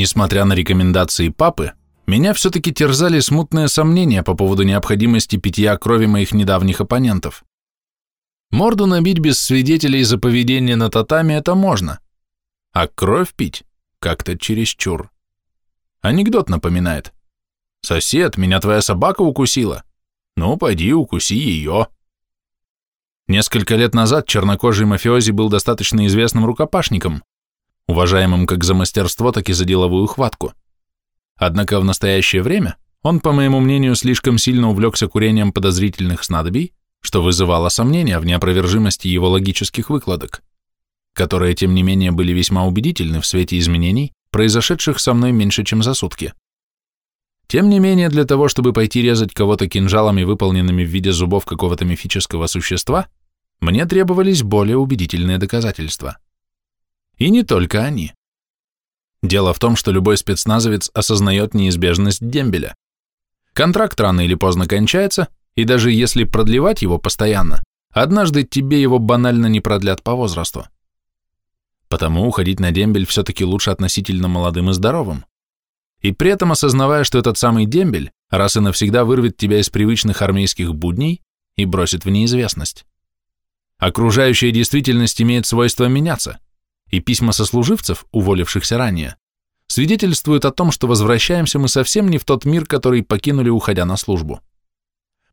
Несмотря на рекомендации папы, меня все-таки терзали смутные сомнения по поводу необходимости питья крови моих недавних оппонентов. Морду набить без свидетелей за поведение на татами это можно, а кровь пить как-то чересчур. Анекдот напоминает. «Сосед, меня твоя собака укусила. Ну, пойди, укуси ее». Несколько лет назад чернокожий мафиози был достаточно известным рукопашником, уважаемым как за мастерство, так и за деловую хватку. Однако в настоящее время он, по моему мнению, слишком сильно увлекся курением подозрительных снадобий, что вызывало сомнения в неопровержимости его логических выкладок, которые, тем не менее, были весьма убедительны в свете изменений, произошедших со мной меньше, чем за сутки. Тем не менее, для того, чтобы пойти резать кого-то кинжалами, выполненными в виде зубов какого-то мифического существа, мне требовались более убедительные доказательства. И не только они. Дело в том, что любой спецназовец осознает неизбежность дембеля. Контракт рано или поздно кончается, и даже если продлевать его постоянно, однажды тебе его банально не продлят по возрасту. Потому уходить на дембель все-таки лучше относительно молодым и здоровым. И при этом осознавая, что этот самый дембель раз и навсегда вырвет тебя из привычных армейских будней и бросит в неизвестность. Окружающая действительность имеет свойство меняться, и письма сослуживцев, уволившихся ранее, свидетельствуют о том, что возвращаемся мы совсем не в тот мир, который покинули, уходя на службу.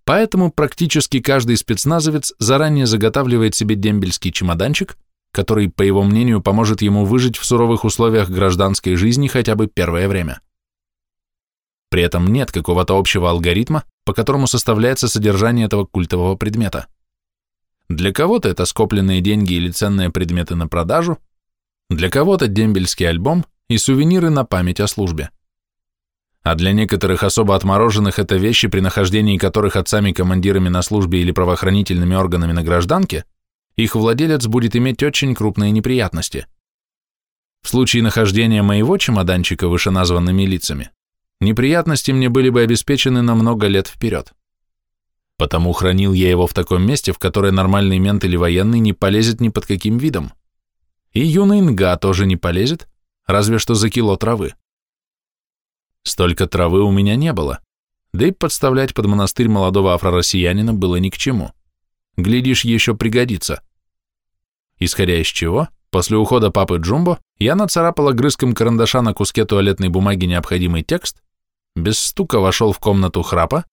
Поэтому практически каждый спецназовец заранее заготавливает себе дембельский чемоданчик, который, по его мнению, поможет ему выжить в суровых условиях гражданской жизни хотя бы первое время. При этом нет какого-то общего алгоритма, по которому составляется содержание этого культового предмета. Для кого-то это скопленные деньги или ценные предметы на продажу, для кого-то дембельский альбом и сувениры на память о службе а для некоторых особо отмороженных это вещи, при нахождении которых отцами-командирами на службе или правоохранительными органами на гражданке, их владелец будет иметь очень крупные неприятности. В случае нахождения моего чемоданчика вышеназванными лицами, неприятности мне были бы обеспечены на много лет вперед. Потому хранил я его в таком месте, в которое нормальный мент или военный не полезет ни под каким видом. И юный нга тоже не полезет, разве что за кило травы. Столько травы у меня не было, да и подставлять под монастырь молодого афро-россиянина было ни к чему. Глядишь, еще пригодится. Исходя из чего, после ухода папы Джумбо, я нацарапал огрызком карандаша на куске туалетной бумаги необходимый текст, без стука вошел в комнату храпа,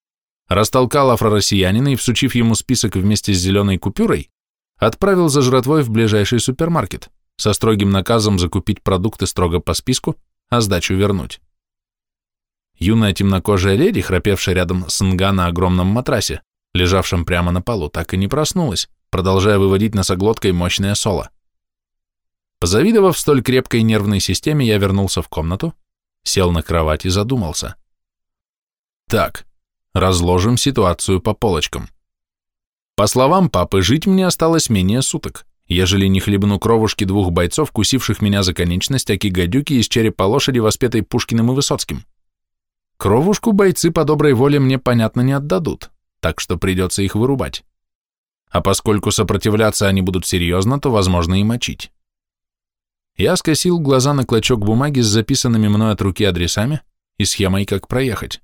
растолкал афро-россиянина и, всучив ему список вместе с зеленой купюрой, отправил за жратвой в ближайший супермаркет со строгим наказом закупить продукты строго по списку, а сдачу вернуть. Юная темнокожая леди, храпевшая рядом с Нга на огромном матрасе, лежавшем прямо на полу, так и не проснулась, продолжая выводить носоглоткой мощное соло. Позавидовав столь крепкой нервной системе, я вернулся в комнату, сел на кровать и задумался. Так, разложим ситуацию по полочкам. По словам папы, жить мне осталось менее суток, ежели не хлебну кровушки двух бойцов, кусивших меня за конечность, аки гадюки из черепа лошади, воспетой Пушкиным и Высоцким. Кровушку бойцы по доброй воле мне, понятно, не отдадут, так что придется их вырубать. А поскольку сопротивляться они будут серьезно, то возможно и мочить. Я скосил глаза на клочок бумаги с записанными мной от руки адресами и схемой, как проехать.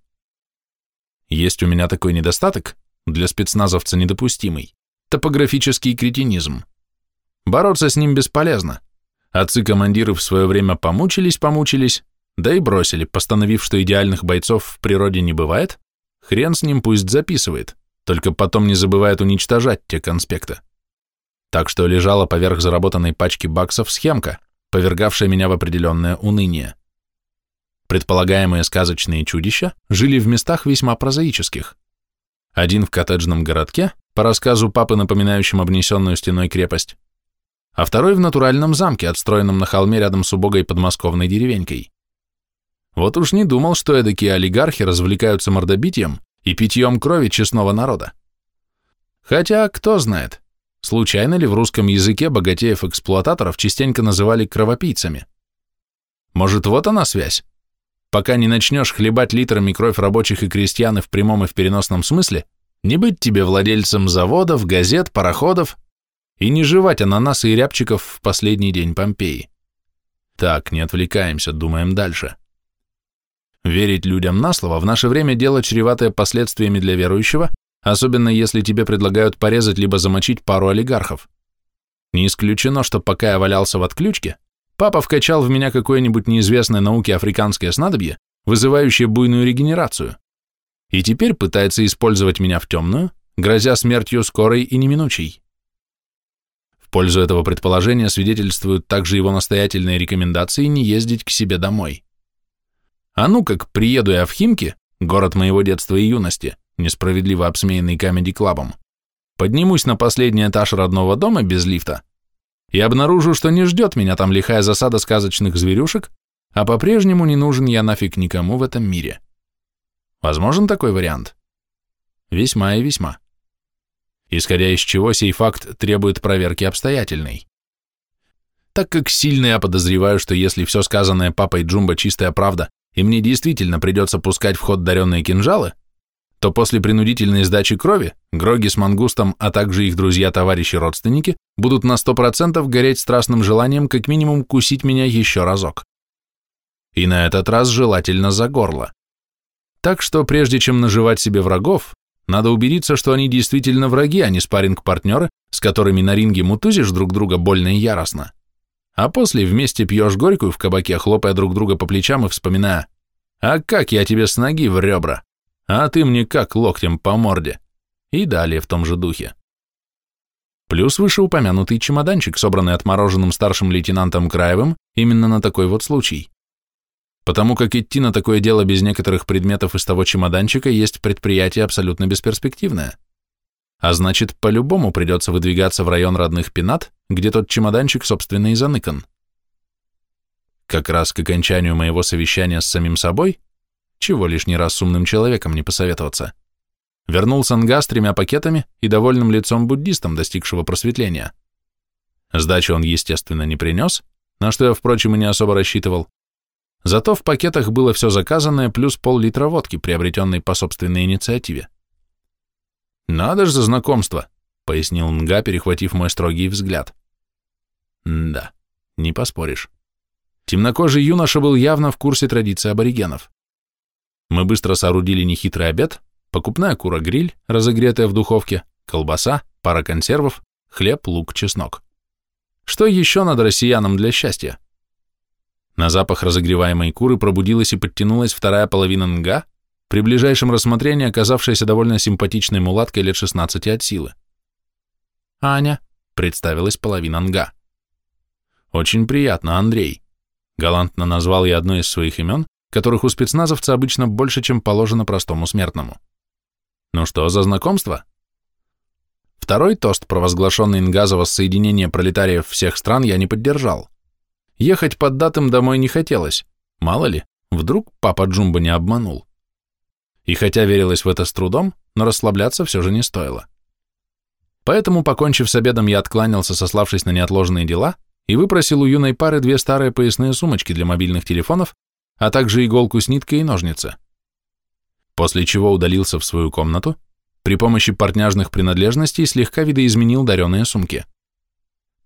Есть у меня такой недостаток, для спецназовца недопустимый, топографический кретинизм. Бороться с ним бесполезно. Отцы-командиры в свое время помучились-помучились, да и бросили, постановив, что идеальных бойцов в природе не бывает, хрен с ним пусть записывает, только потом не забывает уничтожать те конспекты. Так что лежала поверх заработанной пачки баксов схемка, повергавшая меня в определенное уныние. Предполагаемые сказочные чудища жили в местах весьма прозаических. Один в коттеджном городке, по рассказу папы, напоминающем обнесенную стеной крепость, а второй в натуральном замке, отстроенном на холме рядом с убогой подмосковной деревенькой. Вот уж не думал, что эдакие олигархи развлекаются мордобитием и питьем крови честного народа. Хотя, кто знает, случайно ли в русском языке богатеев-эксплуататоров частенько называли кровопийцами? Может, вот она связь? Пока не начнешь хлебать литрами кровь рабочих и крестьян и в прямом и в переносном смысле, не быть тебе владельцем заводов, газет, пароходов и не жевать ананасы и рябчиков в последний день Помпеи. Так, не отвлекаемся, думаем дальше. Верить людям на слово в наше время дело чреватое последствиями для верующего, особенно если тебе предлагают порезать либо замочить пару олигархов. Не исключено, что пока я валялся в отключке, папа вкачал в меня какое-нибудь неизвестное науке африканское снадобье, вызывающее буйную регенерацию, и теперь пытается использовать меня в темную, грозя смертью скорой и неминучей. Пользу этого предположения свидетельствуют также его настоятельные рекомендации не ездить к себе домой. А ну как приеду я в Химки, город моего детства и юности, несправедливо обсмеянный камеди-клабом, поднимусь на последний этаж родного дома без лифта и обнаружу, что не ждет меня там лихая засада сказочных зверюшек, а по-прежнему не нужен я нафиг никому в этом мире. Возможен такой вариант? Весьма и весьма. Исходя из чего сей факт требует проверки обстоятельной. Так как сильно я подозреваю, что если все сказанное папой Джумба чистая правда, и мне действительно придется пускать в ход даренные кинжалы, то после принудительной сдачи крови Гроги с Мангустом, а также их друзья, товарищи, родственники будут на сто процентов гореть страстным желанием как минимум кусить меня еще разок. И на этот раз желательно за горло. Так что прежде чем наживать себе врагов, надо убедиться, что они действительно враги, а не спарринг-партнеры, с которыми на ринге мутузишь друг друга больно и яростно а после вместе пьешь горькую в кабаке, хлопая друг друга по плечам и вспоминая, «А как я тебе с ноги в ребра? А ты мне как локтем по морде?» И далее в том же духе. Плюс вышеупомянутый чемоданчик, собранный отмороженным старшим лейтенантом Краевым, именно на такой вот случай. Потому как идти на такое дело без некоторых предметов из того чемоданчика есть предприятие абсолютно бесперспективное. А значит, по-любому придется выдвигаться в район родных пенат, где тот чемоданчик, собственно, и заныкан. Как раз к окончанию моего совещания с самим собой, чего лишний раз с умным человеком не посоветоваться, вернулся Нга с тремя пакетами и довольным лицом буддистом, достигшего просветления. Сдачу он, естественно, не принес, на что я, впрочем, и не особо рассчитывал. Зато в пакетах было все заказанное плюс пол-литра водки, приобретенной по собственной инициативе. «Надо ж за знакомство», — пояснил Нга, перехватив мой строгий взгляд. да, не поспоришь. Темнокожий юноша был явно в курсе традиций аборигенов. Мы быстро соорудили нехитрый обед, покупная кура-гриль, разогретая в духовке, колбаса, пара консервов, хлеб, лук, чеснок. Что еще надо россиянам для счастья? На запах разогреваемой куры пробудилась и подтянулась вторая половина нга, при ближайшем рассмотрении оказавшаяся довольно симпатичной мулаткой лет 16 от силы. «Аня», — представилась половина нга. «Очень приятно, Андрей», — галантно назвал я одно из своих имен, которых у спецназовца обычно больше, чем положено простому смертному. «Ну что, за знакомство?» Второй тост, провозглашенный Нгаза воссоединение пролетариев всех стран, я не поддержал. Ехать под датым домой не хотелось. Мало ли, вдруг папа Джумба не обманул. И хотя верилось в это с трудом, но расслабляться все же не стоило. Поэтому, покончив с обедом, я откланялся, сославшись на неотложные дела, и выпросил у юной пары две старые поясные сумочки для мобильных телефонов, а также иголку с ниткой и ножницы. После чего удалился в свою комнату, при помощи портняжных принадлежностей слегка видоизменил дареные сумки.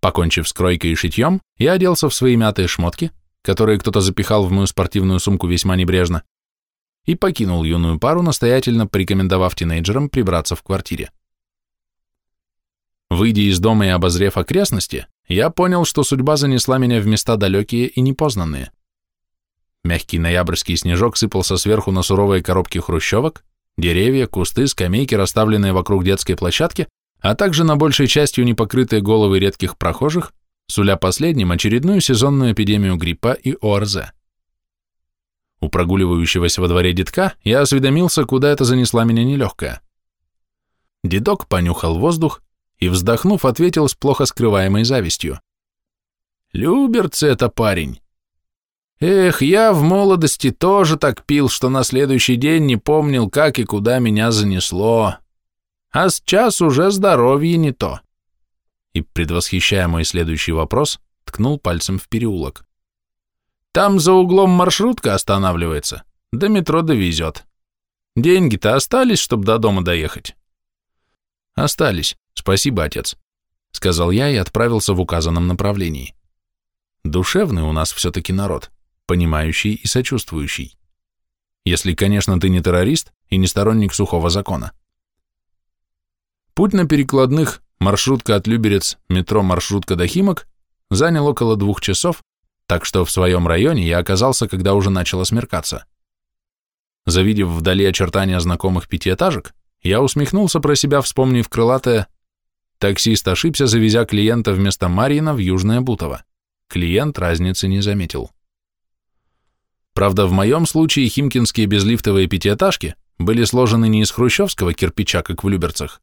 Покончив с кройкой и шитьем, я оделся в свои мятые шмотки, которые кто-то запихал в мою спортивную сумку весьма небрежно, и покинул юную пару, настоятельно порекомендовав тинейджерам прибраться в квартире. Выйдя из дома и обозрев окрестности, я понял, что судьба занесла меня в места далекие и непознанные. Мягкий ноябрьский снежок сыпался сверху на суровые коробки хрущевок, деревья, кусты, скамейки, расставленные вокруг детской площадки, а также на большей частью непокрытые головы редких прохожих, суля последним очередную сезонную эпидемию гриппа и ОРЗ. У прогуливающегося во дворе детка я осведомился, куда это занесла меня нелегкая. Дедок понюхал воздух и, вздохнув, ответил с плохо скрываемой завистью. «Люберцы это парень. Эх, я в молодости тоже так пил, что на следующий день не помнил, как и куда меня занесло. А сейчас уже здоровье не то». И, предвосхищая мой следующий вопрос, ткнул пальцем в переулок. Там за углом маршрутка останавливается, до метро довезет. Деньги-то остались, чтобы до дома доехать? Остались, спасибо, отец, сказал я и отправился в указанном направлении. Душевный у нас все-таки народ, понимающий и сочувствующий. если, конечно, ты не террорист и не сторонник сухого закона. Путь на перекладных маршрутка от Люберец, метро маршрутка до Химок занял около двух часов, так что в своем районе я оказался, когда уже начало смеркаться. Завидев вдали очертания знакомых пятиэтажек, я усмехнулся про себя, вспомнив крылатое «Таксист ошибся, завезя клиента вместо Марьина в Южное Бутово». Клиент разницы не заметил. Правда, в моем случае химкинские безлифтовые пятиэтажки были сложены не из хрущевского кирпича, как в Люберцах,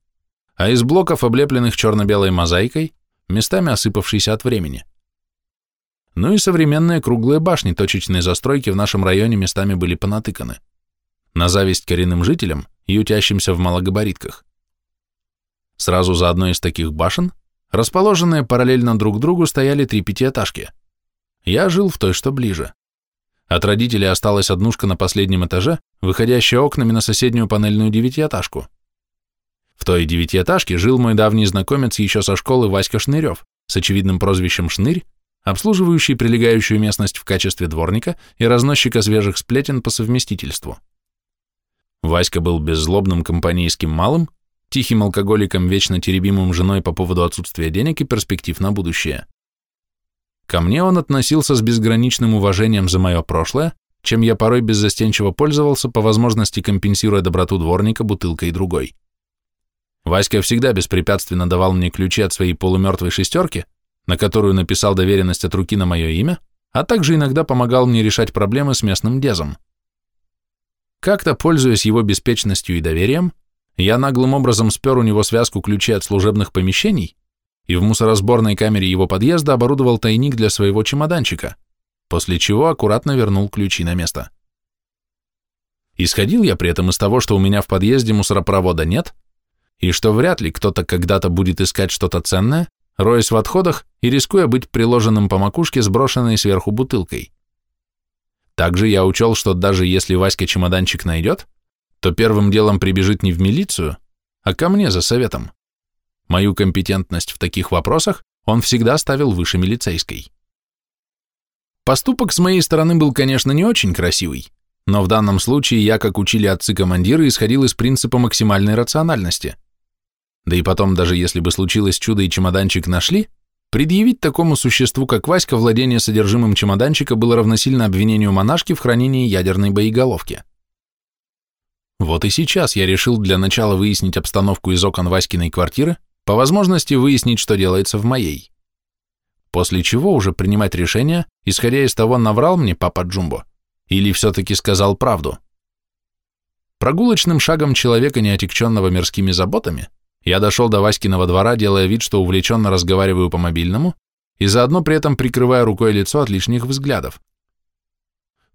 а из блоков, облепленных черно-белой мозаикой, местами осыпавшейся от времени. Ну и современные круглые башни точечной застройки в нашем районе местами были понатыканы. На зависть коренным жителям, ютящимся в малогабаритках. Сразу за одной из таких башен, расположенные параллельно друг другу, стояли три пятиэтажки. Я жил в той, что ближе. От родителей осталась однушка на последнем этаже, выходящая окнами на соседнюю панельную девятиэтажку. В той девятиэтажке жил мой давний знакомец еще со школы Васька Шнырев, с очевидным прозвищем Шнырь, обслуживающий прилегающую местность в качестве дворника и разносчика свежих сплетен по совместительству. Васька был беззлобным компанейским малым, тихим алкоголиком, вечно теребимым женой по поводу отсутствия денег и перспектив на будущее. Ко мне он относился с безграничным уважением за мое прошлое, чем я порой беззастенчиво пользовался, по возможности компенсируя доброту дворника бутылкой другой. Васька всегда беспрепятственно давал мне ключи от своей полумертвой шестерки, на которую написал доверенность от руки на мое имя, а также иногда помогал мне решать проблемы с местным дезом. Как-то, пользуясь его беспечностью и доверием, я наглым образом спер у него связку ключей от служебных помещений и в мусоросборной камере его подъезда оборудовал тайник для своего чемоданчика, после чего аккуратно вернул ключи на место. Исходил я при этом из того, что у меня в подъезде мусоропровода нет, и что вряд ли кто-то когда-то будет искать что-то ценное, роясь в отходах и рискуя быть приложенным по макушке сброшенной сверху бутылкой. Также я учел, что даже если Васька чемоданчик найдет, то первым делом прибежит не в милицию, а ко мне за советом. Мою компетентность в таких вопросах он всегда ставил выше милицейской. Поступок с моей стороны был, конечно, не очень красивый, но в данном случае я, как учили отцы-командиры, исходил из принципа максимальной рациональности. Да и потом, даже если бы случилось чудо и чемоданчик нашли, предъявить такому существу, как Васька, владение содержимым чемоданчика было равносильно обвинению монашки в хранении ядерной боеголовки. Вот и сейчас я решил для начала выяснить обстановку из окон Васькиной квартиры, по возможности выяснить, что делается в моей. После чего уже принимать решение, исходя из того, наврал мне папа Джумбо, или все-таки сказал правду. Прогулочным шагом человека, неотекченного мирскими заботами, я дошел до Васькиного двора, делая вид, что увлеченно разговариваю по мобильному и заодно при этом прикрывая рукой лицо от лишних взглядов.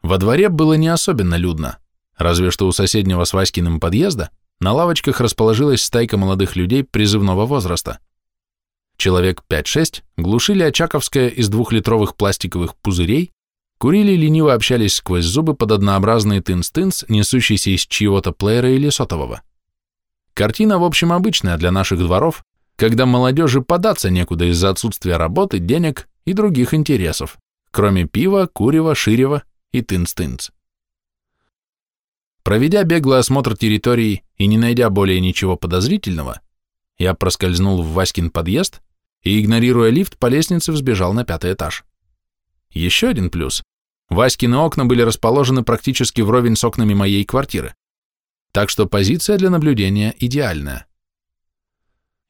Во дворе было не особенно людно, разве что у соседнего с Васькиным подъезда на лавочках расположилась стайка молодых людей призывного возраста. Человек 5-6 глушили очаковское из двухлитровых пластиковых пузырей, курили и лениво общались сквозь зубы под однообразный тынс-тынс, несущийся из чьего-то плеера или сотового. Картина, в общем, обычная для наших дворов, когда молодежи податься некуда из-за отсутствия работы, денег и других интересов, кроме пива, курева, ширева и тынц-тынц. Проведя беглый осмотр территории и не найдя более ничего подозрительного, я проскользнул в Васькин подъезд и, игнорируя лифт, по лестнице взбежал на пятый этаж. Еще один плюс. Васькины окна были расположены практически вровень с окнами моей квартиры так что позиция для наблюдения идеальная.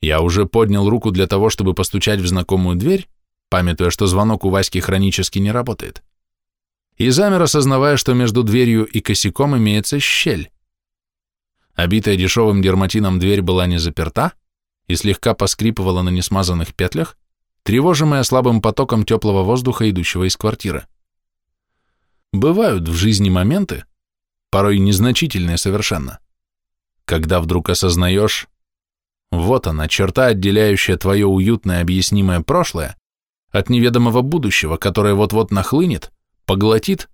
Я уже поднял руку для того, чтобы постучать в знакомую дверь, памятуя, что звонок у Васьки хронически не работает, и замер, осознавая, что между дверью и косяком имеется щель. Обитая дешевым дерматином дверь была не заперта и слегка поскрипывала на несмазанных петлях, тревожимая слабым потоком теплого воздуха, идущего из квартиры. Бывают в жизни моменты, порой незначительные совершенно. Когда вдруг осознаешь, вот она, черта, отделяющая твое уютное объяснимое прошлое от неведомого будущего, которое вот-вот нахлынет, поглотит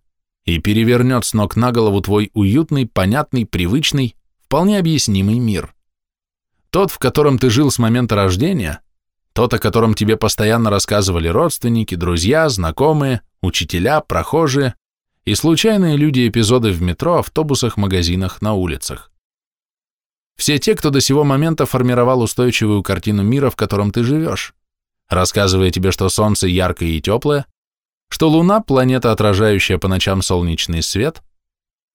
и перевернет с ног на голову твой уютный, понятный, привычный, вполне объяснимый мир. Тот, в котором ты жил с момента рождения, тот, о котором тебе постоянно рассказывали родственники, друзья, знакомые, учителя, прохожие, и случайные люди-эпизоды в метро, автобусах, магазинах, на улицах. Все те, кто до сего момента формировал устойчивую картину мира, в котором ты живешь, рассказывая тебе, что солнце яркое и теплое, что Луна – планета, отражающая по ночам солнечный свет,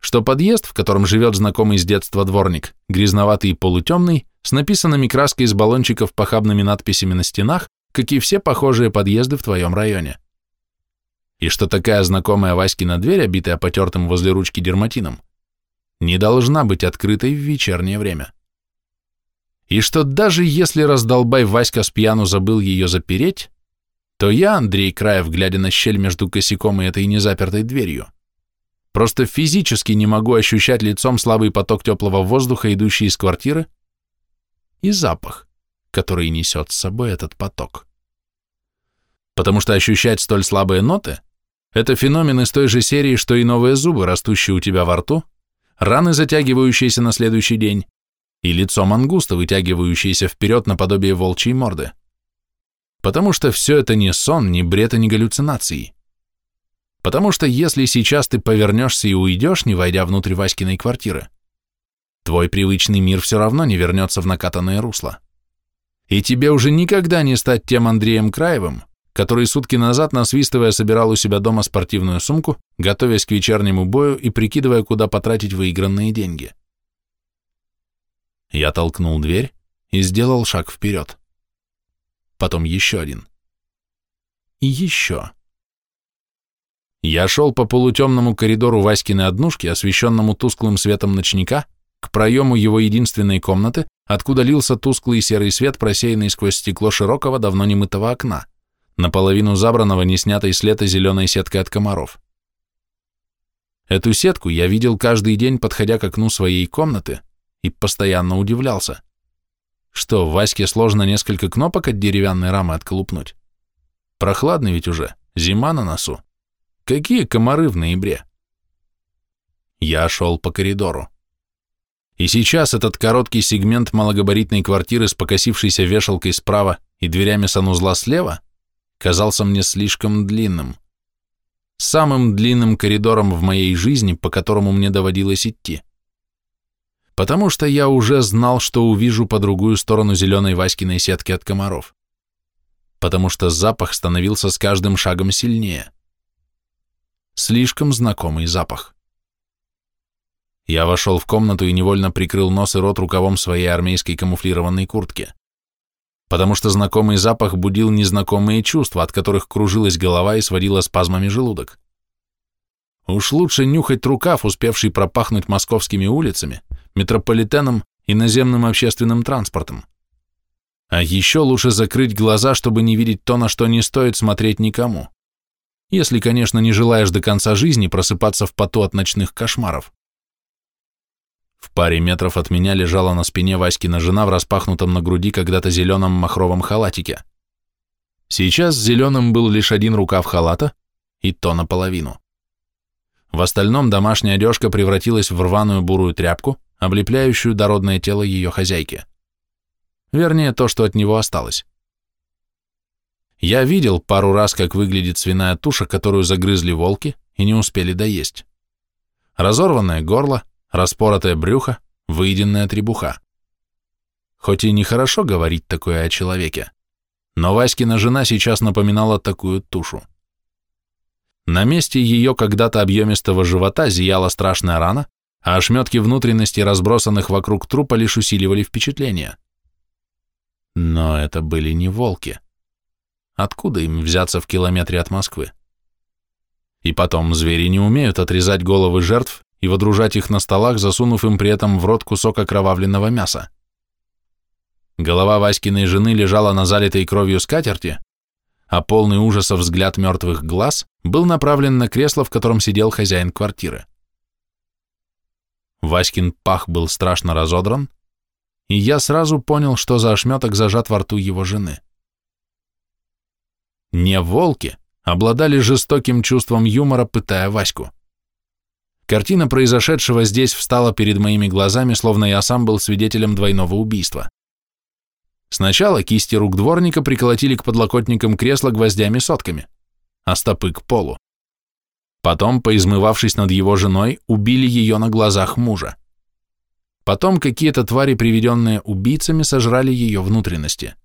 что подъезд, в котором живет знакомый с детства дворник, грязноватый и полутемный, с написанными краской из баллончиков похабными надписями на стенах, как и все похожие подъезды в твоем районе. И что такая знакомая Васькина дверь, обитая потертым возле ручки дерматином, не должна быть открытой в вечернее время. И что даже если раздолбай Васька с пьяну забыл ее запереть, то я, Андрей Краев, глядя на щель между косяком и этой незапертой дверью, просто физически не могу ощущать лицом слабый поток теплого воздуха, идущий из квартиры, и запах, который несет с собой этот поток. Потому что ощущать столь слабые ноты – это феномен из той же серии, что и новые зубы, растущие у тебя во рту, раны, затягивающиеся на следующий день, и лицо мангуста, вытягивающееся вперед наподобие волчьей морды потому что все это не сон, не бред и не галлюцинации. Потому что если сейчас ты повернешься и уйдешь, не войдя внутрь Васькиной квартиры, твой привычный мир все равно не вернется в накатанное русло. И тебе уже никогда не стать тем Андреем Краевым, который сутки назад, насвистывая, собирал у себя дома спортивную сумку, готовясь к вечернему бою и прикидывая, куда потратить выигранные деньги. Я толкнул дверь и сделал шаг вперед потом еще один. И еще. Я шел по полутемному коридору Васькиной однушки, освещенному тусклым светом ночника, к проему его единственной комнаты, откуда лился тусклый серый свет, просеянный сквозь стекло широкого, давно немытого окна, наполовину забранного, не снятой с лета зеленой сеткой от комаров. Эту сетку я видел каждый день, подходя к окну своей комнаты, и постоянно удивлялся. Что, Ваське сложно несколько кнопок от деревянной рамы отколупнуть? Прохладно ведь уже, зима на носу. Какие комары в ноябре? Я шел по коридору. И сейчас этот короткий сегмент малогабаритной квартиры с покосившейся вешалкой справа и дверями санузла слева казался мне слишком длинным. Самым длинным коридором в моей жизни, по которому мне доводилось идти потому что я уже знал, что увижу по другую сторону зеленой Васькиной сетки от комаров, потому что запах становился с каждым шагом сильнее. Слишком знакомый запах. Я вошел в комнату и невольно прикрыл нос и рот рукавом своей армейской камуфлированной куртки, потому что знакомый запах будил незнакомые чувства, от которых кружилась голова и сводила спазмами желудок. Уж лучше нюхать рукав, успевший пропахнуть московскими улицами, метрополитеном и наземным общественным транспортом. А еще лучше закрыть глаза, чтобы не видеть то, на что не стоит смотреть никому. Если, конечно, не желаешь до конца жизни просыпаться в поту от ночных кошмаров. В паре метров от меня лежала на спине Васькина жена в распахнутом на груди когда-то зеленом махровом халатике. Сейчас зеленым был лишь один рукав халата, и то наполовину. В остальном домашняя одежка превратилась в рваную бурую тряпку, облепляющую дородное тело ее хозяйки. Вернее, то, что от него осталось. Я видел пару раз, как выглядит свиная туша, которую загрызли волки и не успели доесть. Разорванное горло, распоротое брюхо, выеденная требуха. Хоть и нехорошо говорить такое о человеке, но Васькина жена сейчас напоминала такую тушу. На месте ее когда-то объемистого живота зияла страшная рана, а ошметки внутренности, разбросанных вокруг трупа, лишь усиливали впечатление. Но это были не волки. Откуда им взяться в километре от Москвы? И потом, звери не умеют отрезать головы жертв и водружать их на столах, засунув им при этом в рот кусок окровавленного мяса. Голова Васькиной жены лежала на залитой кровью скатерти, а полный ужаса взгляд мертвых глаз был направлен на кресло, в котором сидел хозяин квартиры. Васькин пах был страшно разодран, и я сразу понял, что за ошметок зажат во рту его жены. Не волки обладали жестоким чувством юмора, пытая Ваську. Картина произошедшего здесь встала перед моими глазами, словно я сам был свидетелем двойного убийства. Сначала кисти рук дворника приколотили к подлокотникам кресла гвоздями-сотками, а стопы к полу. Потом, поизмывавшись над его женой, убили ее на глазах мужа. Потом какие-то твари, приведенные убийцами, сожрали ее внутренности.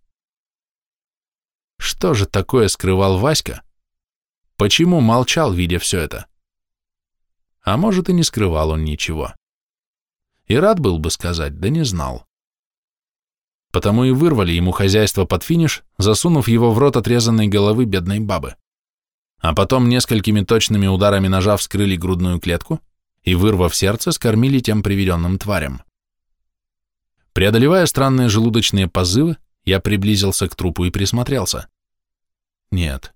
Что же такое скрывал Васька? Почему молчал, видя все это? А может, и не скрывал он ничего. И рад был бы сказать, да не знал. Потому и вырвали ему хозяйство под финиш, засунув его в рот отрезанной головы бедной бабы. А потом несколькими точными ударами ножа вскрыли грудную клетку и, вырвав сердце, скормили тем приведенным тварям. Преодолевая странные желудочные позывы, я приблизился к трупу и присмотрелся. Нет,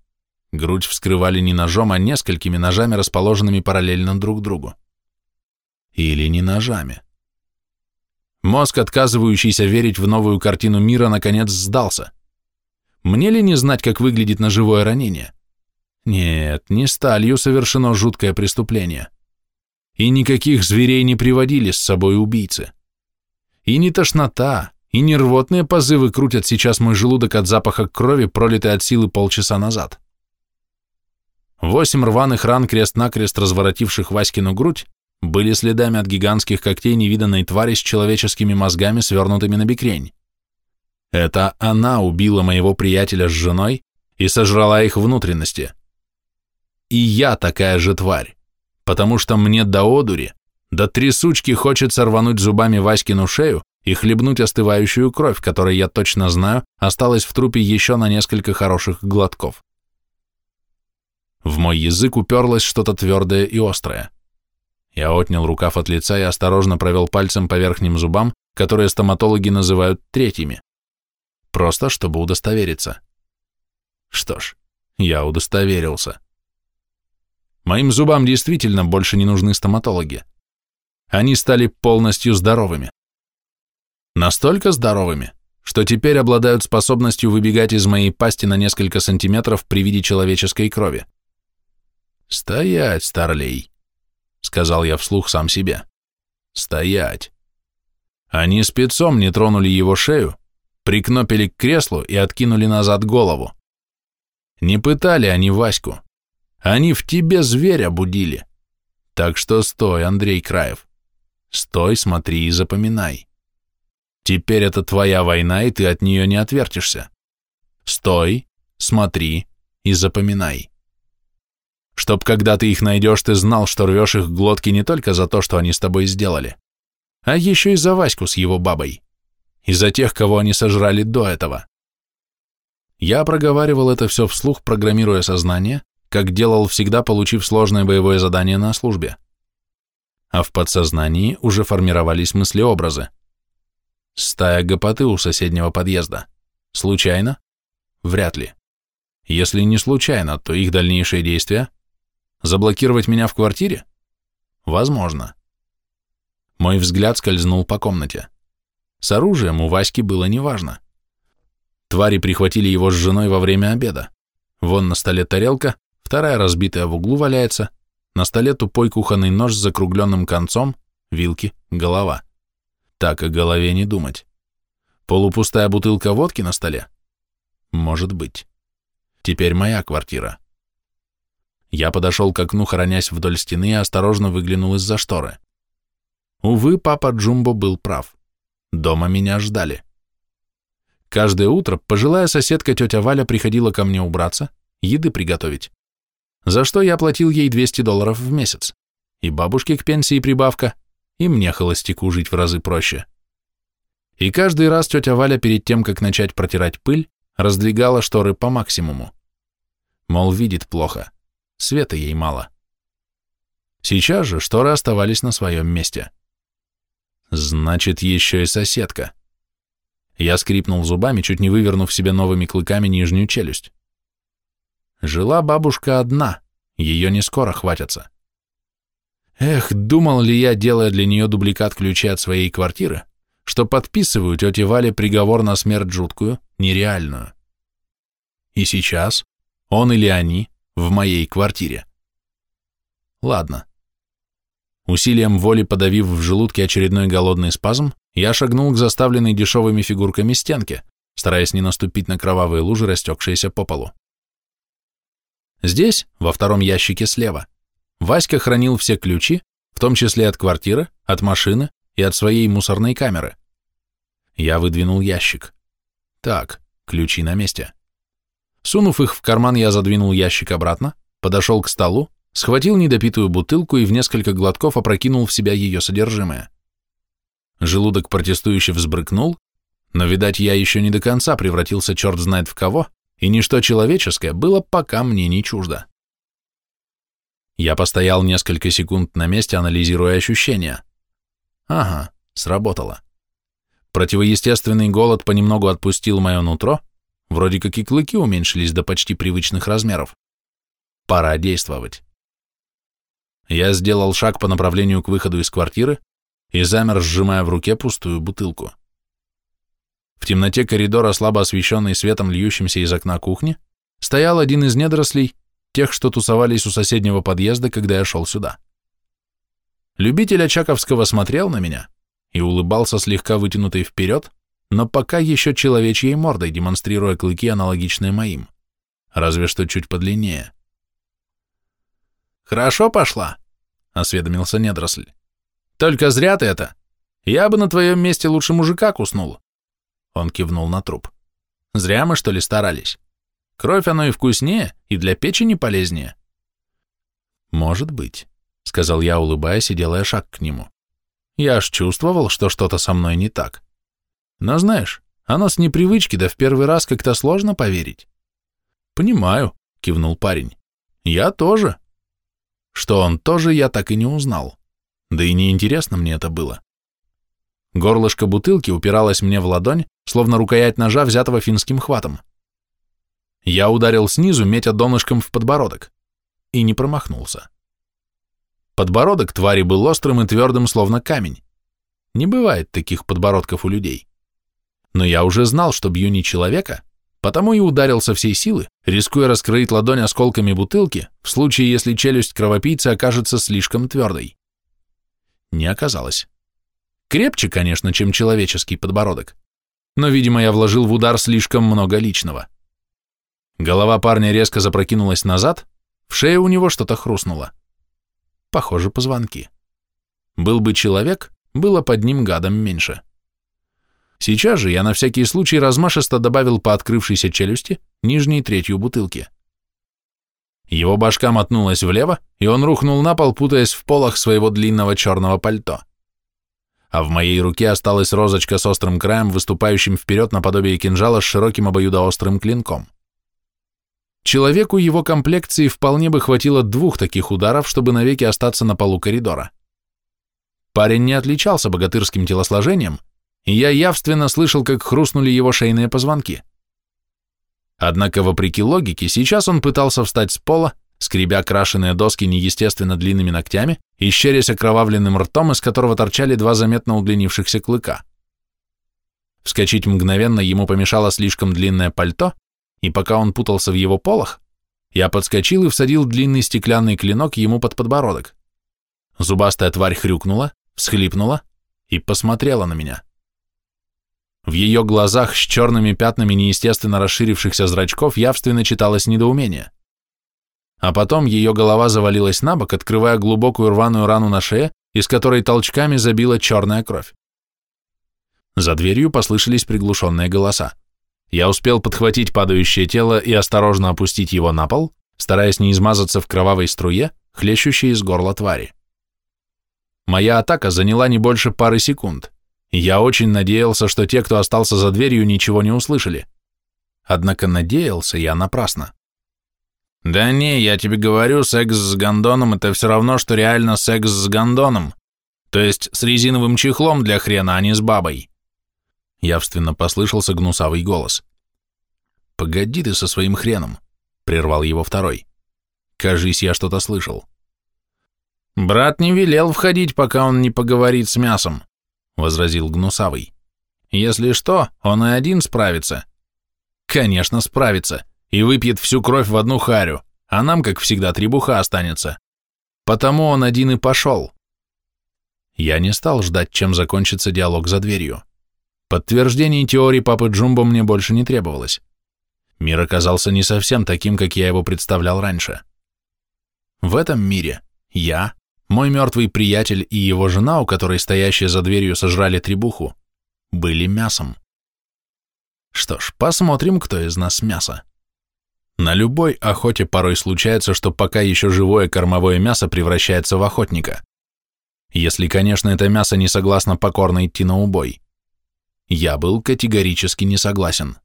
грудь вскрывали не ножом, а несколькими ножами, расположенными параллельно друг другу. Или не ножами. Мозг, отказывающийся верить в новую картину мира, наконец сдался. Мне ли не знать, как выглядит ножевое ранение? Нет, не сталью совершено жуткое преступление. И никаких зверей не приводили с собой убийцы. И не тошнота, и не рвотные позывы крутят сейчас мой желудок от запаха крови, пролитой от силы полчаса назад. Восемь рваных ран крест-накрест разворотивших Васькину грудь были следами от гигантских когтей невиданной твари с человеческими мозгами, свернутыми на бекрень. Это она убила моего приятеля с женой и сожрала их внутренности. И я такая же тварь, потому что мне до одури до трясучки хочется рвануть зубами Васькину шею и хлебнуть остывающую кровь, которая, я точно знаю, осталась в трупе еще на несколько хороших глотков. В мой язык уперлось что-то твердое и острое. Я отнял рукав от лица и осторожно провел пальцем по верхним зубам, которые стоматологи называют третьими. Просто чтобы удостовериться. Что ж, я удостоверился. Моим зубам действительно больше не нужны стоматологи они стали полностью здоровыми. Настолько здоровыми, что теперь обладают способностью выбегать из моей пасти на несколько сантиметров при виде человеческой крови. «Стоять, старлей!» — сказал я вслух сам себе. «Стоять!» Они спецом не тронули его шею, прикнопили к креслу и откинули назад голову. Не пытали они Ваську. Они в тебе зверя будили. Так что стой, Андрей Краев. Стой, смотри и запоминай. Теперь это твоя война, и ты от нее не отвертишься. Стой, смотри и запоминай. Чтоб когда ты их найдешь, ты знал, что рвешь их глотки не только за то, что они с тобой сделали, а еще и за Ваську с его бабой, и за тех, кого они сожрали до этого. Я проговаривал это все вслух, программируя сознание, как делал всегда, получив сложное боевое задание на службе а в подсознании уже формировались мыслеобразы. Стая гопоты у соседнего подъезда. Случайно? Вряд ли. Если не случайно, то их дальнейшие действия? Заблокировать меня в квартире? Возможно. Мой взгляд скользнул по комнате. С оружием у Васьки было неважно. Твари прихватили его с женой во время обеда. Вон на столе тарелка, вторая разбитая в углу валяется, на столе тупой кухонный нож с закругленным концом, вилки, голова. Так о голове не думать. Полупустая бутылка водки на столе? Может быть. Теперь моя квартира. Я подошел к окну, хоронясь вдоль стены, и осторожно выглянул из-за шторы. Увы, папа Джумбо был прав. Дома меня ждали. Каждое утро пожилая соседка тетя Валя приходила ко мне убраться, еды приготовить за что я платил ей 200 долларов в месяц. И бабушке к пенсии прибавка, и мне холостяку жить в разы проще. И каждый раз тетя Валя перед тем, как начать протирать пыль, раздвигала шторы по максимуму. Мол, видит плохо, света ей мало. Сейчас же шторы оставались на своем месте. Значит, еще и соседка. Я скрипнул зубами, чуть не вывернув себе новыми клыками нижнюю челюсть. Жила бабушка одна, ее не скоро хватится. Эх, думал ли я, делая для нее дубликат ключей от своей квартиры, что подписываю тете Вале приговор на смерть жуткую, нереальную. И сейчас он или они в моей квартире. Ладно. Усилием воли подавив в желудке очередной голодный спазм, я шагнул к заставленной дешевыми фигурками стенке, стараясь не наступить на кровавые лужи, растекшиеся по полу. Здесь, во втором ящике слева, Васька хранил все ключи, в том числе от квартиры, от машины и от своей мусорной камеры. Я выдвинул ящик. Так, ключи на месте. Сунув их в карман, я задвинул ящик обратно, подошел к столу, схватил недопитую бутылку и в несколько глотков опрокинул в себя ее содержимое. Желудок протестующе взбрыкнул, но, видать, я еще не до конца превратился черт знает в кого, и ничто человеческое было пока мне не чуждо. Я постоял несколько секунд на месте, анализируя ощущения. Ага, сработало. Противоестественный голод понемногу отпустил мое нутро, вроде как и клыки уменьшились до почти привычных размеров. Пора действовать. Я сделал шаг по направлению к выходу из квартиры и замер, сжимая в руке пустую бутылку. В темноте коридора, слабо освещенный светом, льющимся из окна кухни, стоял один из недорослей, тех, что тусовались у соседнего подъезда, когда я шел сюда. Любитель Очаковского смотрел на меня и улыбался слегка вытянутой вперед, но пока еще человечьей мордой, демонстрируя клыки, аналогичные моим, разве что чуть подлиннее. «Хорошо пошла», — осведомился недоросль. «Только зря ты это. Я бы на твоем месте лучше мужика куснул». Он кивнул на труп. «Зря мы, что ли, старались? Кровь оно и вкуснее, и для печени полезнее». «Может быть», — сказал я, улыбаясь и делая шаг к нему. Я аж чувствовал, что что-то со мной не так. Но знаешь, оно с непривычки, да в первый раз как-то сложно поверить. Понимаю, кивнул парень. Я тоже. Что он тоже, я так и не узнал. Да и неинтересно мне это было. Горлышко бутылки упиралось мне в ладонь, словно рукоять ножа, взятого финским хватом. Я ударил снизу, метя донышком в подбородок, и не промахнулся. Подбородок твари был острым и твердым, словно камень. Не бывает таких подбородков у людей. Но я уже знал, что бью не человека, потому и ударил со всей силы, рискуя раскрыть ладонь осколками бутылки, в случае, если челюсть кровопийца окажется слишком твердой. Не оказалось. Крепче, конечно, чем человеческий подбородок, но, видимо, я вложил в удар слишком много личного. Голова парня резко запрокинулась назад, в шее у него что-то хрустнуло. Похоже, позвонки. Был бы человек, было под ним гадом меньше. Сейчас же я на всякий случай размашисто добавил по открывшейся челюсти нижней третью бутылки. Его башка мотнулась влево, и он рухнул на пол, путаясь в полах своего длинного черного пальто а в моей руке осталась розочка с острым краем, выступающим вперед наподобие кинжала с широким обоюдоострым клинком. Человеку его комплекции вполне бы хватило двух таких ударов, чтобы навеки остаться на полу коридора. Парень не отличался богатырским телосложением, и я явственно слышал, как хрустнули его шейные позвонки. Однако, вопреки логике, сейчас он пытался встать с пола, скребя крашеные доски неестественно длинными ногтями и щерясь окровавленным ртом, из которого торчали два заметно удлинившихся клыка. Вскочить мгновенно ему помешало слишком длинное пальто, и пока он путался в его полах, я подскочил и всадил длинный стеклянный клинок ему под подбородок. Зубастая тварь хрюкнула, всхлипнула и посмотрела на меня. В ее глазах с черными пятнами неестественно расширившихся зрачков явственно читалось недоумение а потом ее голова завалилась на бок, открывая глубокую рваную рану на шее, из которой толчками забила черная кровь. За дверью послышались приглушенные голоса. Я успел подхватить падающее тело и осторожно опустить его на пол, стараясь не измазаться в кровавой струе, хлещущей из горла твари. Моя атака заняла не больше пары секунд, я очень надеялся, что те, кто остался за дверью, ничего не услышали. Однако надеялся я напрасно. Да не, я тебе говорю, секс с гондоном это все равно, что реально секс с гондоном. То есть с резиновым чехлом для хрена, а не с бабой. Явственно послышался гнусавый голос. Погоди ты со своим хреном, прервал его второй. Кажись, я что-то слышал. Брат не велел входить, пока он не поговорит с мясом, возразил гнусавый. Если что, он и один справится. Конечно, справится и выпьет всю кровь в одну харю, а нам, как всегда, требуха останется. Потому он один и пошел. Я не стал ждать, чем закончится диалог за дверью. Подтверждений теории папы Джумбо мне больше не требовалось. Мир оказался не совсем таким, как я его представлял раньше. В этом мире я, мой мертвый приятель и его жена, у которой стоящие за дверью сожрали требуху, были мясом. Что ж, посмотрим, кто из нас мясо. На любой охоте порой случается, что пока еще живое кормовое мясо превращается в охотника. Если, конечно, это мясо не согласно покорно идти на убой. Я был категорически не согласен.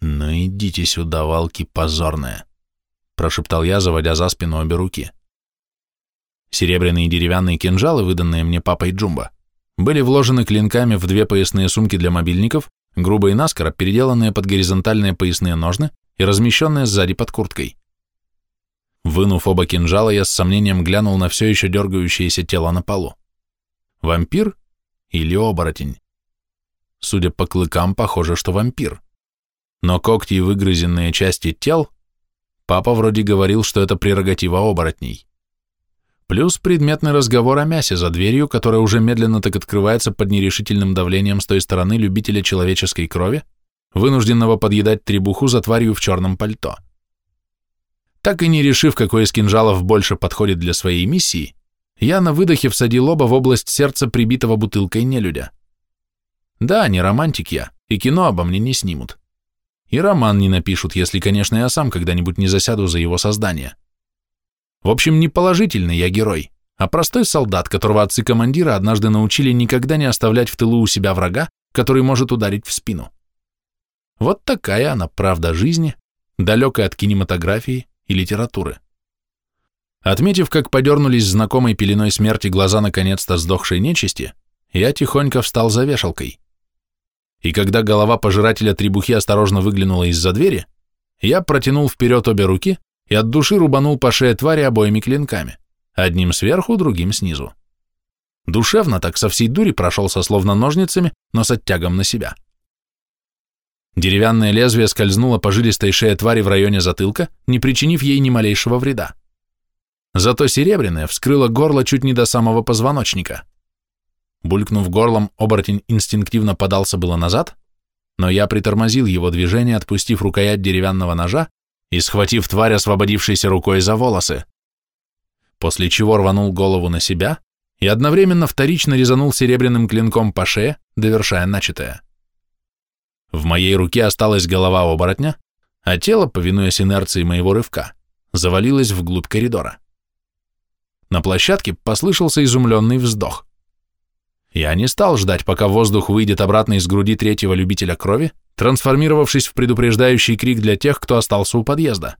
«Ну идите сюда, волки позорные», — прошептал я, заводя за спину обе руки. Серебряные и деревянные кинжалы, выданные мне папой Джумба, были вложены клинками в две поясные сумки для мобильников, грубо и наскоро переделанные под горизонтальные поясные ножны и размещенные сзади под курткой. Вынув оба кинжала, я с сомнением глянул на все еще дергающееся тело на полу. Вампир или оборотень? Судя по клыкам, похоже, что вампир но когти и выгрызенные части тел, папа вроде говорил, что это прерогатива оборотней. Плюс предметный разговор о мясе за дверью, которая уже медленно так открывается под нерешительным давлением с той стороны любителя человеческой крови, вынужденного подъедать требуху за тварью в черном пальто. Так и не решив, какой из кинжалов больше подходит для своей миссии, я на выдохе всадил оба в область сердца прибитого бутылкой нелюдя. Да, не романтик я, и кино обо мне не снимут. И роман не напишут, если, конечно, я сам когда-нибудь не засяду за его создание. В общем, не положительный я герой, а простой солдат, которого отцы командира однажды научили никогда не оставлять в тылу у себя врага, который может ударить в спину. Вот такая она правда жизни, далекая от кинематографии и литературы. Отметив, как подернулись знакомой пеленой смерти глаза наконец-то сдохшей нечисти, я тихонько встал за вешалкой и когда голова пожирателя требухи осторожно выглянула из-за двери, я протянул вперед обе руки и от души рубанул по шее твари обоими клинками, одним сверху, другим снизу. Душевно так со всей дури прошелся словно ножницами, но с оттягом на себя. Деревянное лезвие скользнуло по жилистой шее твари в районе затылка, не причинив ей ни малейшего вреда. Зато серебряное вскрыло горло чуть не до самого позвоночника. Булькнув горлом, оборотень инстинктивно подался было назад, но я притормозил его движение, отпустив рукоять деревянного ножа и схватив тварь, освободившейся рукой за волосы, после чего рванул голову на себя и одновременно вторично резанул серебряным клинком по шее, довершая начатое. В моей руке осталась голова оборотня, а тело, повинуясь инерции моего рывка, завалилось вглубь коридора. На площадке послышался изумленный вздох. Я не стал ждать, пока воздух выйдет обратно из груди третьего любителя крови, трансформировавшись в предупреждающий крик для тех, кто остался у подъезда.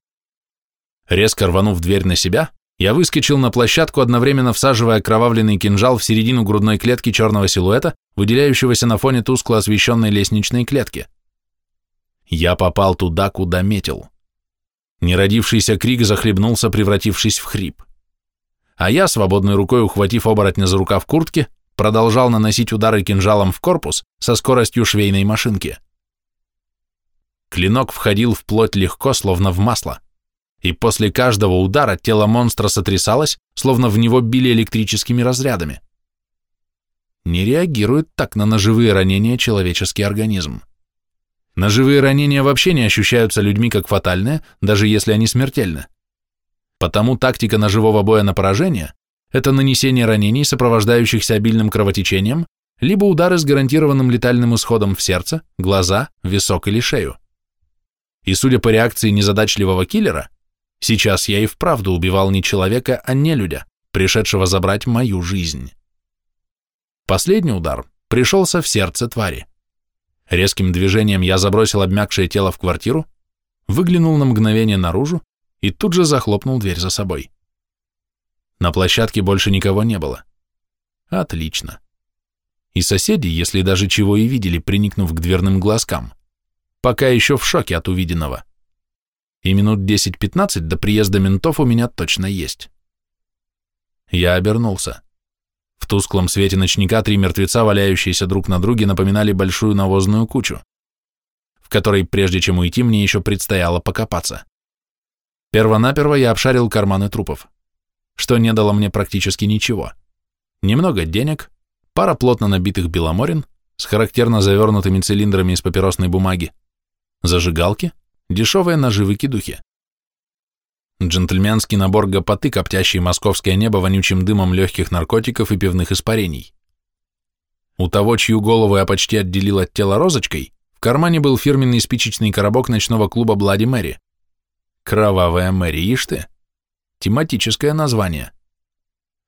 Резко рванув дверь на себя, я выскочил на площадку, одновременно всаживая кровавленный кинжал в середину грудной клетки черного силуэта, выделяющегося на фоне тускло освещенной лестничной клетки. Я попал туда, куда метил. Неродившийся крик захлебнулся, превратившись в хрип. А я, свободной рукой ухватив оборотня за рукав куртки, продолжал наносить удары кинжалом в корпус со скоростью швейной машинки. Клинок входил в плоть легко, словно в масло, и после каждого удара тело монстра сотрясалось, словно в него били электрическими разрядами. Не реагирует так на ножевые ранения человеческий организм. Ножевые ранения вообще не ощущаются людьми как фатальные, даже если они смертельны. Потому тактика ножевого боя на поражение это нанесение ранений, сопровождающихся обильным кровотечением, либо удары с гарантированным летальным исходом в сердце, глаза, висок или шею. И судя по реакции незадачливого киллера, сейчас я и вправду убивал не человека, а не людя, пришедшего забрать мою жизнь. Последний удар пришелся в сердце твари. Резким движением я забросил обмякшее тело в квартиру, выглянул на мгновение наружу и тут же захлопнул дверь за собой. На площадке больше никого не было. Отлично. И соседи, если даже чего и видели, приникнув к дверным глазкам, пока еще в шоке от увиденного. И минут 10-15 до приезда ментов у меня точно есть. Я обернулся. В тусклом свете ночника три мертвеца, валяющиеся друг на друге, напоминали большую навозную кучу, в которой, прежде чем уйти, мне еще предстояло покопаться. Первонаперво я обшарил карманы трупов что не дало мне практически ничего. Немного денег, пара плотно набитых беломорин с характерно завернутыми цилиндрами из папиросной бумаги, зажигалки, дешевые ножи-выкидухи. Джентльменский набор гопоты, коптящий московское небо вонючим дымом легких наркотиков и пивных испарений. У того, чью голову я почти отделил от тела розочкой, в кармане был фирменный спичечный коробок ночного клуба Блади Мэри. Кровавая Мэри, ишь ты? Тематическое название.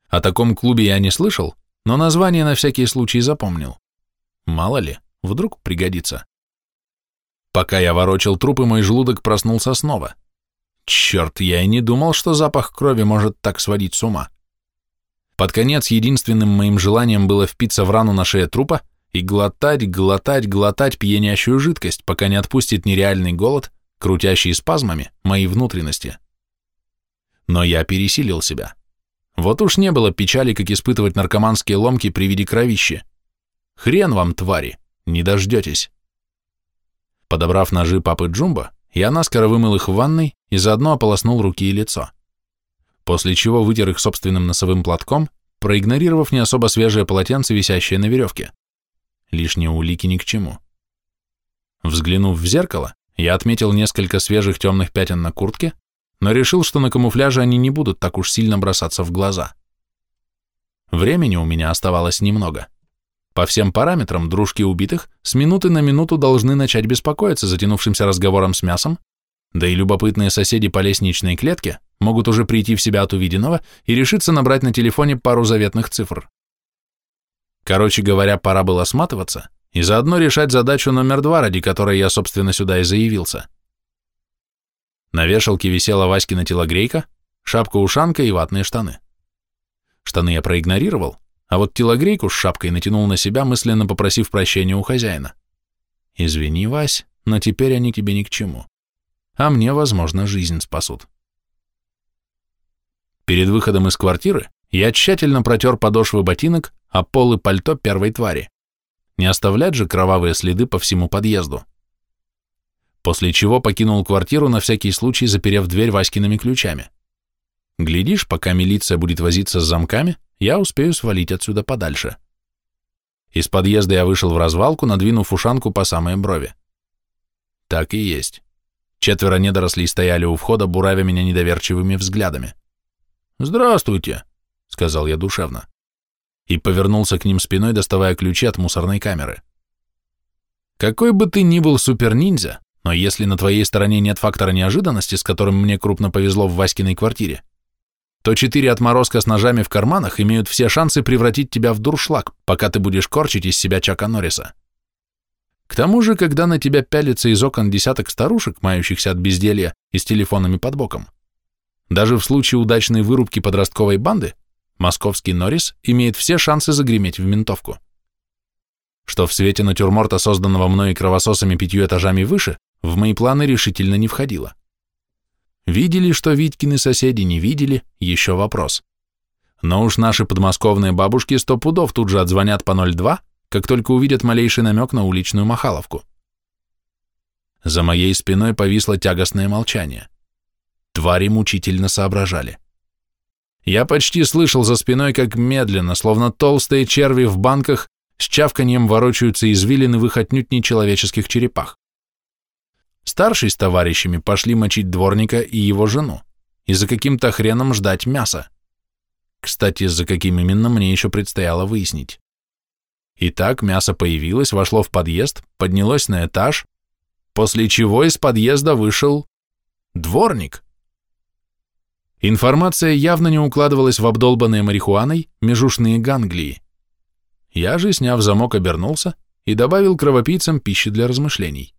О таком клубе я не слышал, но название на всякий случай запомнил. Мало ли, вдруг пригодится. Пока я ворочал трупы, мой желудок проснулся снова. Черт, я и не думал, что запах крови может так сводить с ума. Под конец единственным моим желанием было впиться в рану на шее трупа и глотать, глотать, глотать пьянящую жидкость, пока не отпустит нереальный голод, крутящий спазмами мои внутренности. Но я пересилил себя. Вот уж не было печали, как испытывать наркоманские ломки при виде кровищи. Хрен вам, твари, не дождетесь. Подобрав ножи папы Джумба, я наскоро вымыл их в ванной и заодно ополоснул руки и лицо. После чего вытер их собственным носовым платком, проигнорировав не особо свежее полотенце, висящее на веревке. Лишние улики ни к чему. Взглянув в зеркало, я отметил несколько свежих темных пятен на куртке, но решил, что на камуфляже они не будут так уж сильно бросаться в глаза. Времени у меня оставалось немного. По всем параметрам дружки убитых с минуты на минуту должны начать беспокоиться затянувшимся разговором с мясом, да и любопытные соседи по лестничной клетке могут уже прийти в себя от увиденного и решиться набрать на телефоне пару заветных цифр. Короче говоря, пора было сматываться и заодно решать задачу номер два, ради которой я, собственно, сюда и заявился. На вешалке висела Васькина телогрейка, шапка-ушанка и ватные штаны. Штаны я проигнорировал, а вот телогрейку с шапкой натянул на себя, мысленно попросив прощения у хозяина. «Извини, Вась, но теперь они тебе ни к чему. А мне, возможно, жизнь спасут». Перед выходом из квартиры я тщательно протер подошвы ботинок, а пол и пальто первой твари. Не оставлять же кровавые следы по всему подъезду. После чего покинул квартиру на всякий случай, заперев дверь Васькиными ключами. Глядишь, пока милиция будет возиться с замками, я успею свалить отсюда подальше. Из подъезда я вышел в развалку, надвинув ушанку по самой брови. Так и есть. Четверо недорослей стояли у входа, буравя меня недоверчивыми взглядами. «Здравствуйте», — сказал я душевно. И повернулся к ним спиной, доставая ключи от мусорной камеры. «Какой бы ты ни был супер-ниндзя, но если на твоей стороне нет фактора неожиданности, с которым мне крупно повезло в Васькиной квартире, то четыре отморозка с ножами в карманах имеют все шансы превратить тебя в дуршлаг, пока ты будешь корчить из себя Чака Норриса. К тому же, когда на тебя пялится из окон десяток старушек, мающихся от безделья и с телефонами под боком, даже в случае удачной вырубки подростковой банды, московский Норрис имеет все шансы загреметь в ментовку. Что в свете натюрморта, созданного мной кровососами пятью этажами выше, в мои планы решительно не входило. Видели, что Витькины соседи не видели, еще вопрос. Но уж наши подмосковные бабушки сто пудов тут же отзвонят по 02, как только увидят малейший намек на уличную махаловку. За моей спиной повисло тягостное молчание. Твари мучительно соображали. Я почти слышал за спиной, как медленно, словно толстые черви в банках, с чавканием ворочаются извилины в их отнюдь нечеловеческих черепах. Старший с товарищами пошли мочить дворника и его жену, и за каким-то хреном ждать мяса. Кстати, за каким именно мне еще предстояло выяснить. Итак, мясо появилось, вошло в подъезд, поднялось на этаж, после чего из подъезда вышел дворник. Информация явно не укладывалась в обдолбанные марихуаной межушные ганглии. Я же, сняв замок, обернулся и добавил кровопийцам пищи для размышлений.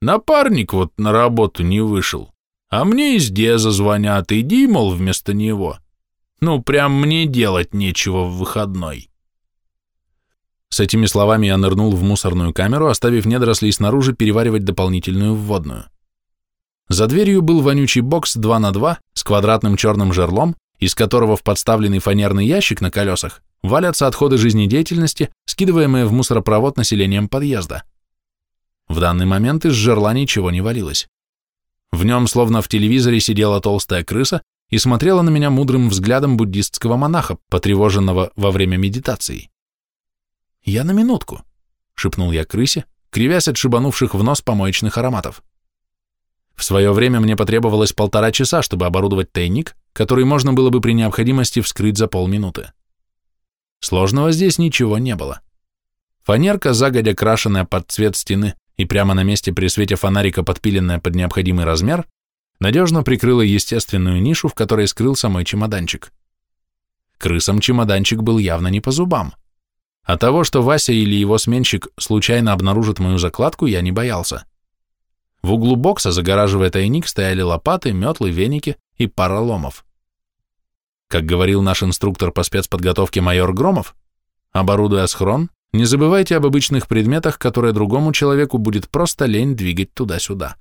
Напарник вот на работу не вышел, а мне из Деза звонят, иди, мол, вместо него. Ну, прям мне делать нечего в выходной. С этими словами я нырнул в мусорную камеру, оставив недорослей снаружи переваривать дополнительную вводную. За дверью был вонючий бокс 2 на 2 с квадратным черным жерлом, из которого в подставленный фанерный ящик на колесах валятся отходы жизнедеятельности, скидываемые в мусоропровод населением подъезда. В данный момент из жерла ничего не валилось. В нем, словно в телевизоре, сидела толстая крыса и смотрела на меня мудрым взглядом буддистского монаха, потревоженного во время медитации. «Я на минутку», — шепнул я крысе, кривясь от шибанувших в нос помоечных ароматов. В свое время мне потребовалось полтора часа, чтобы оборудовать тайник, который можно было бы при необходимости вскрыть за полминуты. Сложного здесь ничего не было. Фанерка, загодя крашенная под цвет стены и прямо на месте при свете фонарика подпиленная под необходимый размер, надежно прикрыла естественную нишу, в которой скрылся мой чемоданчик. Крысам чемоданчик был явно не по зубам. А того, что Вася или его сменщик случайно обнаружит мою закладку, я не боялся. В углу бокса, загораживая тайник, стояли лопаты, метлы, веники и пара ломов. Как говорил наш инструктор по спецподготовке майор Громов, оборудуя схрон, не забывайте об обычных предметах, которые другому человеку будет просто лень двигать туда-сюда.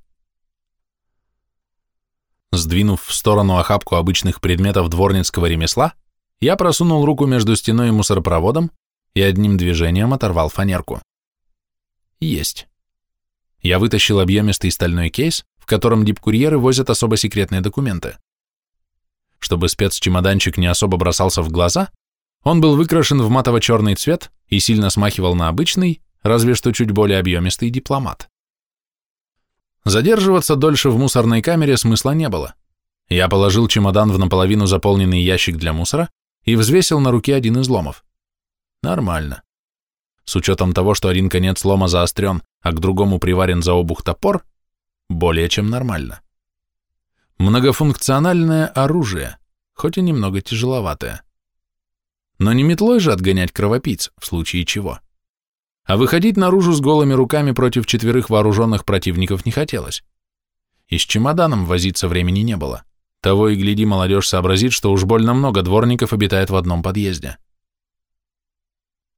Сдвинув в сторону охапку обычных предметов дворницкого ремесла, я просунул руку между стеной и мусоропроводом и одним движением оторвал фанерку. Есть. Я вытащил объемистый стальной кейс, в котором дипкурьеры возят особо секретные документы. Чтобы спецчемоданчик не особо бросался в глаза, он был выкрашен в матово-черный цвет и сильно смахивал на обычный, разве что чуть более объемистый дипломат. Задерживаться дольше в мусорной камере смысла не было. Я положил чемодан в наполовину заполненный ящик для мусора и взвесил на руке один из ломов. Нормально. С учетом того, что один конец лома заострен, а к другому приварен за обух топор, более чем нормально. Многофункциональное оружие, хоть и немного тяжеловатое. Но не метлой же отгонять кровопийц, в случае чего. А выходить наружу с голыми руками против четверых вооруженных противников не хотелось. И с чемоданом возиться времени не было. Того и гляди, молодежь сообразит, что уж больно много дворников обитает в одном подъезде.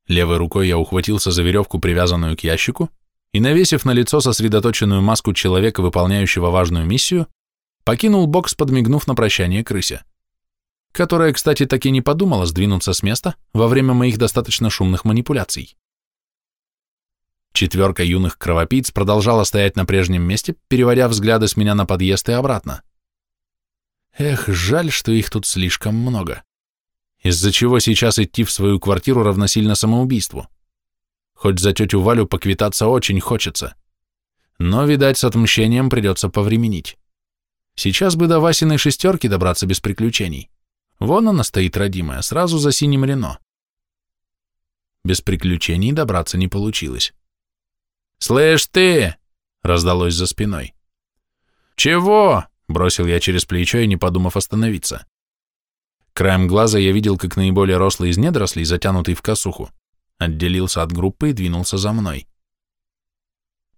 Левой рукой я ухватился за веревку, привязанную к ящику, и, навесив на лицо сосредоточенную маску человека, выполняющего важную миссию, покинул бокс, подмигнув на прощание крысе, которая, кстати, так и не подумала сдвинуться с места во время моих достаточно шумных манипуляций. Четверка юных кровопийц продолжала стоять на прежнем месте, переводя взгляды с меня на подъезд и обратно. Эх, жаль, что их тут слишком много. Из-за чего сейчас идти в свою квартиру равносильно самоубийству. Хоть за тетю Валю поквитаться очень хочется. Но, видать, с отмщением придется повременить. Сейчас бы до Васиной шестерки добраться без приключений. Вон она стоит, родимая, сразу за синим Рено. Без приключений добраться не получилось. «Слышь ты!» — раздалось за спиной. «Чего?» — бросил я через плечо и не подумав остановиться. Краем глаза я видел, как наиболее рослый из недорослей, затянутый в косуху, отделился от группы и двинулся за мной.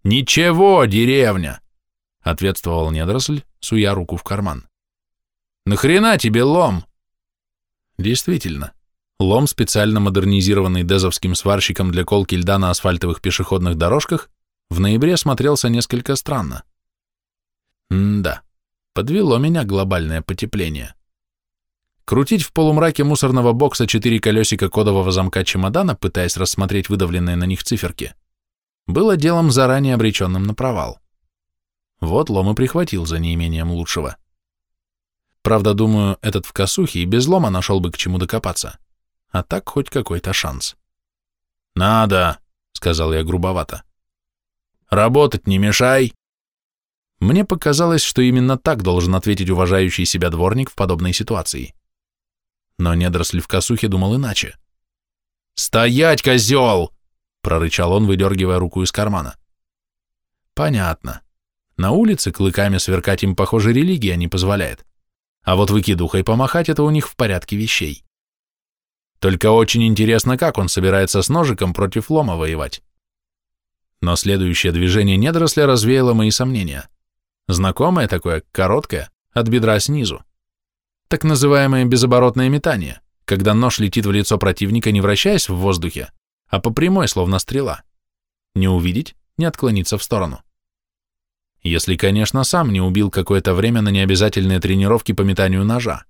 «Ничего, деревня!» — ответствовал недоросль, суя руку в карман. «Нахрена тебе лом?» Действительно, лом, специально модернизированный дезовским сварщиком для колки льда на асфальтовых пешеходных дорожках, в ноябре смотрелся несколько странно. М-да, подвело меня глобальное потепление. Крутить в полумраке мусорного бокса четыре колесика кодового замка чемодана, пытаясь рассмотреть выдавленные на них циферки, было делом заранее обреченным на провал. Вот лом и прихватил за неимением лучшего. Правда, думаю, этот в косухе и без лома нашел бы к чему докопаться. А так хоть какой-то шанс. «Надо», — сказал я грубовато. «Работать не мешай». Мне показалось, что именно так должен ответить уважающий себя дворник в подобной ситуации но недоросль в косухе думал иначе. «Стоять, козел!» — прорычал он, выдергивая руку из кармана. «Понятно. На улице клыками сверкать им, похоже, религия не позволяет. А вот выкидухой помахать — это у них в порядке вещей. Только очень интересно, как он собирается с ножиком против лома воевать. Но следующее движение недоросля развеяло мои сомнения. Знакомое такое, короткое, от бедра снизу так называемое безоборотное метание, когда нож летит в лицо противника, не вращаясь в воздухе, а по прямой, словно стрела. Не увидеть, не отклониться в сторону. Если, конечно, сам не убил какое-то время на необязательные тренировки по метанию ножа,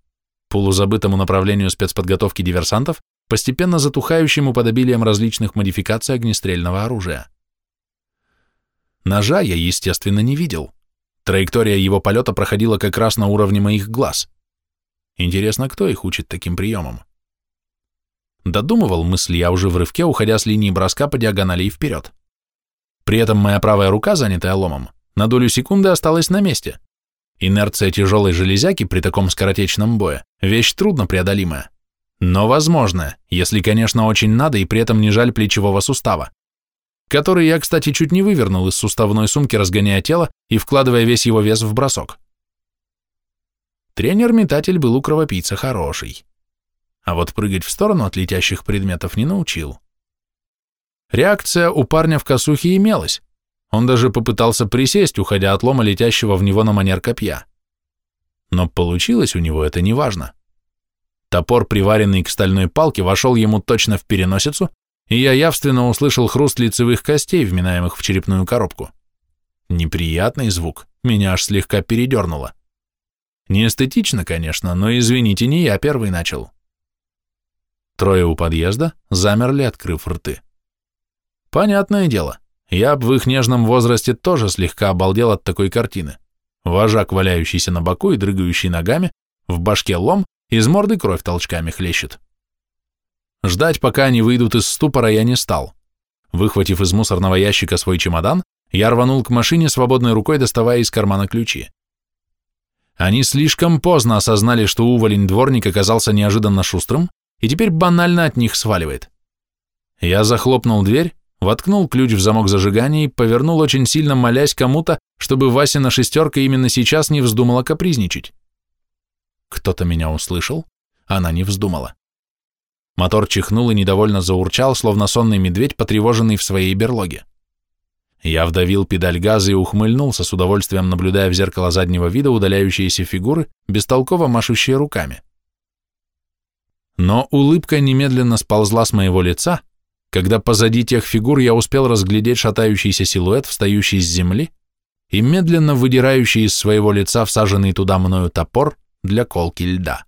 полузабытому направлению спецподготовки диверсантов, постепенно затухающему под обилием различных модификаций огнестрельного оружия. Ножа я, естественно, не видел. Траектория его полета проходила как раз на уровне моих глаз – Интересно, кто их учит таким приемам? Додумывал мысли я уже в рывке, уходя с линии броска по диагонали и вперед. При этом моя правая рука, занятая ломом, на долю секунды осталась на месте. Инерция тяжелой железяки при таком скоротечном бое – вещь трудно преодолимая. Но возможно, если, конечно, очень надо и при этом не жаль плечевого сустава, который я, кстати, чуть не вывернул из суставной сумки, разгоняя тело и вкладывая весь его вес в бросок. Тренер-метатель был у кровопийца хороший. А вот прыгать в сторону от летящих предметов не научил. Реакция у парня в косухе имелась. Он даже попытался присесть, уходя от лома летящего в него на манер копья. Но получилось у него это неважно. Топор, приваренный к стальной палке, вошел ему точно в переносицу, и я явственно услышал хруст лицевых костей, вминаемых в черепную коробку. Неприятный звук, меня аж слегка передернуло. Не эстетично, конечно, но, извините, не я первый начал. Трое у подъезда замерли, открыв рты. Понятное дело, я б в их нежном возрасте тоже слегка обалдел от такой картины. Вожак, валяющийся на боку и дрыгающий ногами, в башке лом, из морды кровь толчками хлещет. Ждать, пока они выйдут из ступора, я не стал. Выхватив из мусорного ящика свой чемодан, я рванул к машине, свободной рукой доставая из кармана ключи. Они слишком поздно осознали, что уволень дворник оказался неожиданно шустрым и теперь банально от них сваливает. Я захлопнул дверь, воткнул ключ в замок зажигания и повернул очень сильно, молясь кому-то, чтобы Васина шестерка именно сейчас не вздумала капризничать. Кто-то меня услышал, она не вздумала. Мотор чихнул и недовольно заурчал, словно сонный медведь, потревоженный в своей берлоге. Я вдавил педаль газа и ухмыльнулся, с удовольствием наблюдая в зеркало заднего вида удаляющиеся фигуры, бестолково машущие руками. Но улыбка немедленно сползла с моего лица, когда позади тех фигур я успел разглядеть шатающийся силуэт, встающий с земли, и медленно выдирающий из своего лица всаженный туда мною топор, для колки льда.